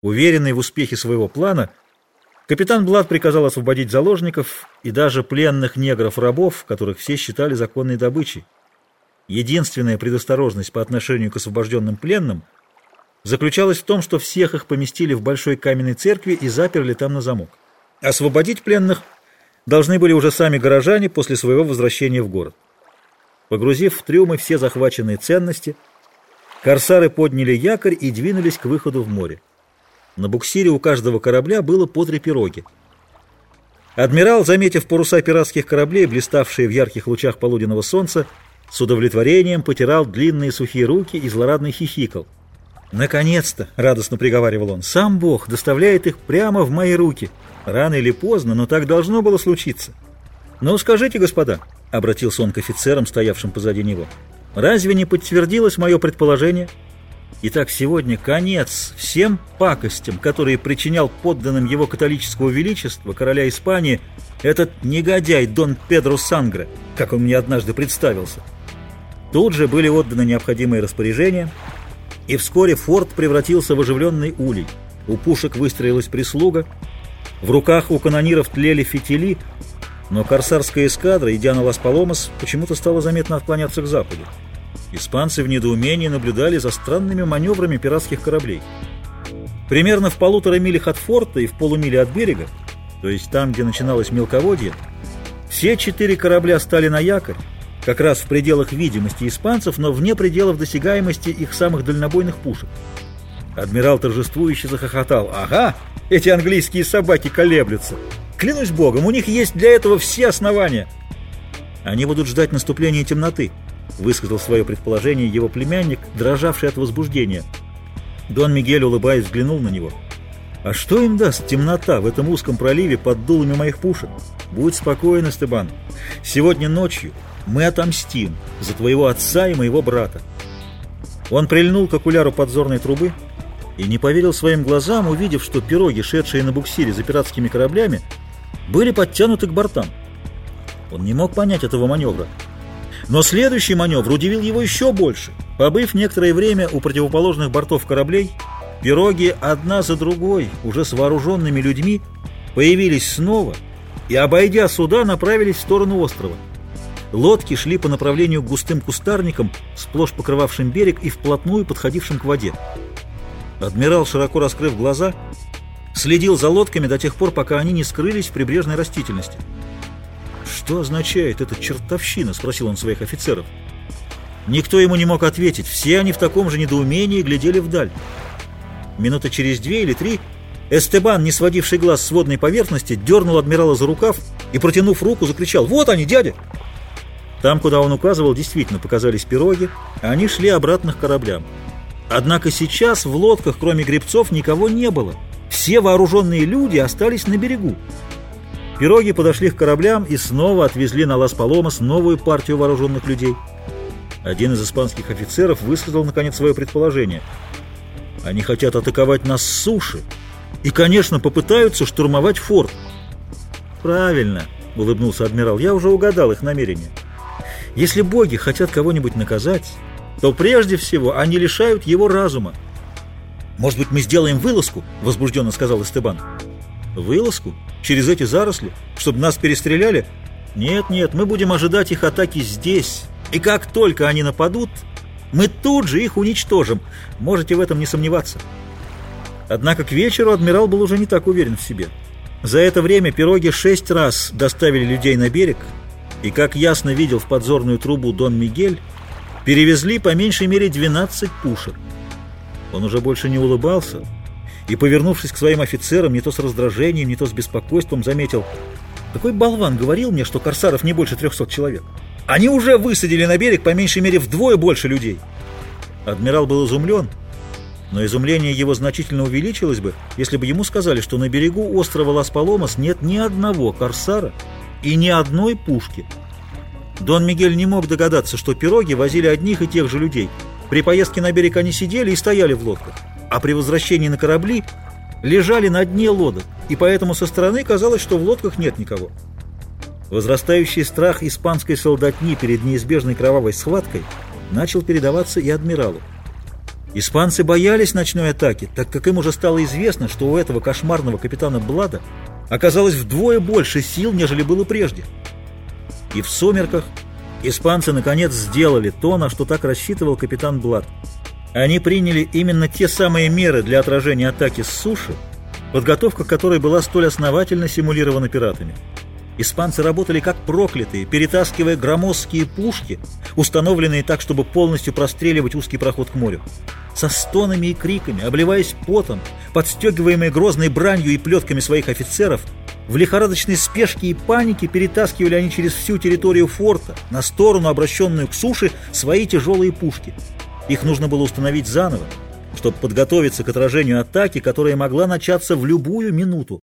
Уверенный в успехе своего плана, капитан Блад приказал освободить заложников и даже пленных негров-рабов, которых все считали законной добычей. Единственная предосторожность по отношению к освобожденным пленным заключалась в том, что всех их поместили в большой каменной церкви и заперли там на замок. Освободить пленных должны были уже сами горожане после своего возвращения в город. Погрузив в трюмы все захваченные ценности, корсары подняли якорь и двинулись к выходу в море. На буксире у каждого корабля было по три пироги. Адмирал, заметив паруса пиратских кораблей, блиставшие в ярких лучах полуденного солнца, с удовлетворением потирал длинные сухие руки и злорадный хихикал. «Наконец-то!» — радостно приговаривал он. «Сам Бог доставляет их прямо в мои руки. Рано или поздно, но так должно было случиться». «Ну, скажите, господа», — обратился он к офицерам, стоявшим позади него, — «разве не подтвердилось мое предположение?» Итак, сегодня конец всем пакостям, которые причинял подданным его католического величества, короля Испании, этот негодяй Дон Педро Сангре, как он мне однажды представился. Тут же были отданы необходимые распоряжения, и вскоре форт превратился в оживленный улей. У пушек выстроилась прислуга, в руках у канониров тлели фитили, но корсарская эскадра, идя на Лас-Паломас, почему-то стала заметно отклоняться к западу. Испанцы в недоумении наблюдали за странными маневрами пиратских кораблей. Примерно в полутора милях от форта и в полумиле от берега, то есть там, где начиналось мелководье, все четыре корабля стали на якорь, как раз в пределах видимости испанцев, но вне пределов досягаемости их самых дальнобойных пушек. Адмирал торжествующе захохотал. «Ага, эти английские собаки колеблются! Клянусь богом, у них есть для этого все основания!» Они будут ждать наступления темноты, высказал свое предположение его племянник, дрожавший от возбуждения. Дон Мигель, улыбаясь, взглянул на него. «А что им даст темнота в этом узком проливе под дулами моих пушек? Будь спокоен, Эстебан. Сегодня ночью мы отомстим за твоего отца и моего брата». Он прильнул к окуляру подзорной трубы и не поверил своим глазам, увидев, что пироги, шедшие на буксире за пиратскими кораблями, были подтянуты к бортам. Он не мог понять этого маневра. Но следующий маневр удивил его еще больше. Побыв некоторое время у противоположных бортов кораблей, пироги одна за другой, уже с вооруженными людьми, появились снова и, обойдя суда, направились в сторону острова. Лодки шли по направлению к густым кустарникам, сплошь покрывавшим берег и вплотную подходившим к воде. Адмирал, широко раскрыв глаза, следил за лодками до тех пор, пока они не скрылись в прибрежной растительности. «Что означает эта чертовщина?» — спросил он своих офицеров. Никто ему не мог ответить. Все они в таком же недоумении глядели вдаль. Минуты через две или три Эстебан, не сводивший глаз с водной поверхности, дернул адмирала за рукав и, протянув руку, закричал «Вот они, дядя!» Там, куда он указывал, действительно показались пироги, а они шли обратно к кораблям. Однако сейчас в лодках, кроме гребцов, никого не было. Все вооруженные люди остались на берегу. Пироги подошли к кораблям и снова отвезли на Лас-Паломас новую партию вооруженных людей. Один из испанских офицеров высказал, наконец, свое предположение. Они хотят атаковать нас с суши и, конечно, попытаются штурмовать форт. «Правильно», — улыбнулся адмирал, — «я уже угадал их намерения. Если боги хотят кого-нибудь наказать, то прежде всего они лишают его разума». «Может быть, мы сделаем вылазку?» — возбужденно сказал Эстебан. «Вылазку?» через эти заросли, чтобы нас перестреляли? Нет, нет, мы будем ожидать их атаки здесь. И как только они нападут, мы тут же их уничтожим. Можете в этом не сомневаться. Однако к вечеру адмирал был уже не так уверен в себе. За это время пироги шесть раз доставили людей на берег, и, как ясно видел в подзорную трубу Дон Мигель, перевезли по меньшей мере 12 пушек. Он уже больше не улыбался, и, повернувшись к своим офицерам, не то с раздражением, не то с беспокойством, заметил, «Такой болван говорил мне, что корсаров не больше трехсот человек. Они уже высадили на берег по меньшей мере вдвое больше людей». Адмирал был изумлен, но изумление его значительно увеличилось бы, если бы ему сказали, что на берегу острова Лас-Паломас нет ни одного корсара и ни одной пушки. Дон Мигель не мог догадаться, что пироги возили одних и тех же людей. При поездке на берег они сидели и стояли в лодках а при возвращении на корабли лежали на дне лодок, и поэтому со стороны казалось, что в лодках нет никого. Возрастающий страх испанской солдатни перед неизбежной кровавой схваткой начал передаваться и адмиралу. Испанцы боялись ночной атаки, так как им уже стало известно, что у этого кошмарного капитана Блада оказалось вдвое больше сил, нежели было прежде. И в сумерках испанцы наконец сделали то, на что так рассчитывал капитан Блад. Они приняли именно те самые меры для отражения атаки с суши, подготовка которой была столь основательно симулирована пиратами. Испанцы работали как проклятые, перетаскивая громоздкие пушки, установленные так, чтобы полностью простреливать узкий проход к морю. Со стонами и криками, обливаясь потом, подстегиваемые грозной бранью и плетками своих офицеров, в лихорадочной спешке и панике перетаскивали они через всю территорию форта, на сторону, обращенную к суше, свои тяжелые пушки. Их нужно было установить заново, чтобы подготовиться к отражению атаки, которая могла начаться в любую минуту.